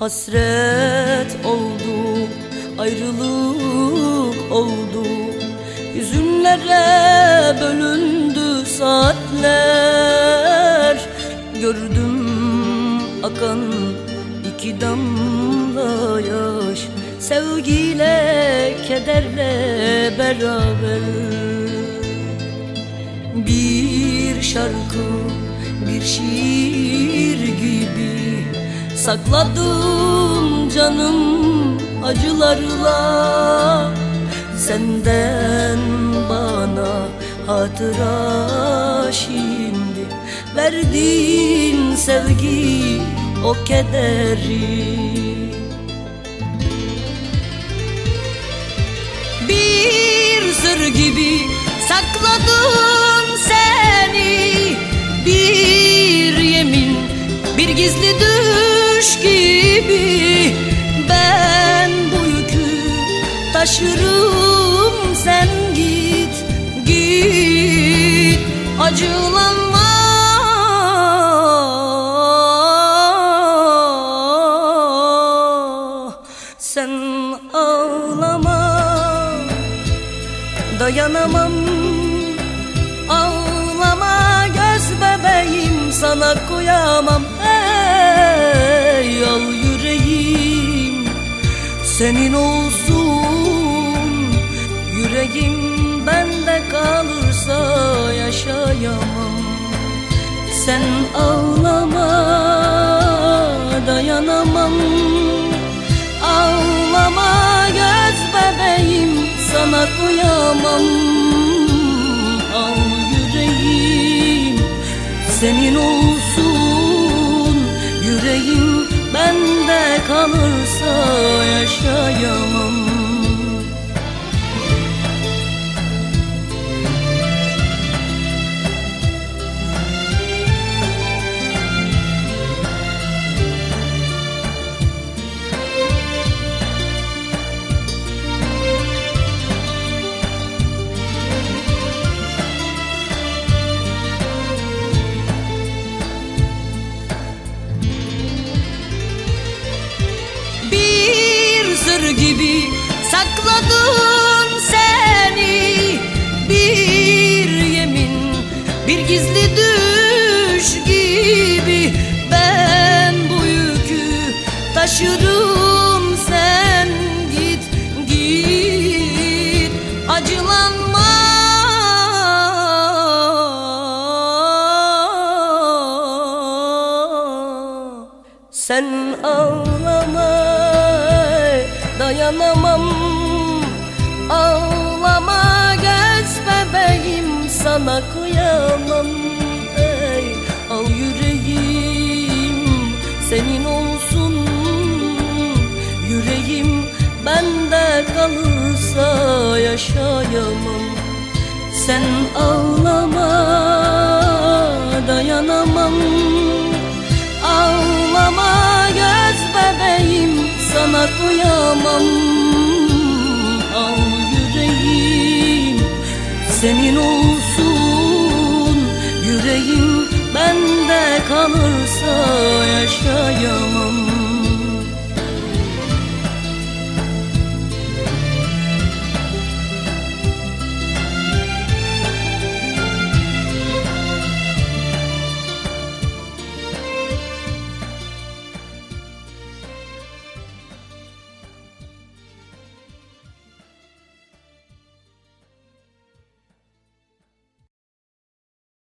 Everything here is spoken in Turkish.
Hasret oldu, ayrılık oldu. Yüzünlere bölündü saatler. Gördüm akan iki damla yaş. Sevgiyle, kederle beraber. Bir şarkı, bir şiir gibi Sakladım canım acılarla. Senden bana hatıra şimdi. Verdin sevgi o kederi. Bir sır gibi taşırım sen git Git. Acılanma Sen ağlama Dayanamam. Ağlama göz bebeğim sana koyamam. Ey al yüreğim senin olsun Yüreğim bende kalırsa yaşayamam. Sen ağlama dayanamam. Ağlama göz bebeğim sana koyamam Al yüreğim senin olsun. Yüreğim bende kalırsa yaşayamam sakladım seni. Bir yemin bir gizli düş gibi Ben bu yükü taşırım. Sen git git acılanma. Sen ağlama dayanamam Ağlama göz bebeğim sana kıyamam Ey. Al yüreğim senin olsun. Yüreğim bende kalırsa yaşayamam. Sen ağlama dayanamam. Ağlama göz bebeğim sana Al yüreğim senin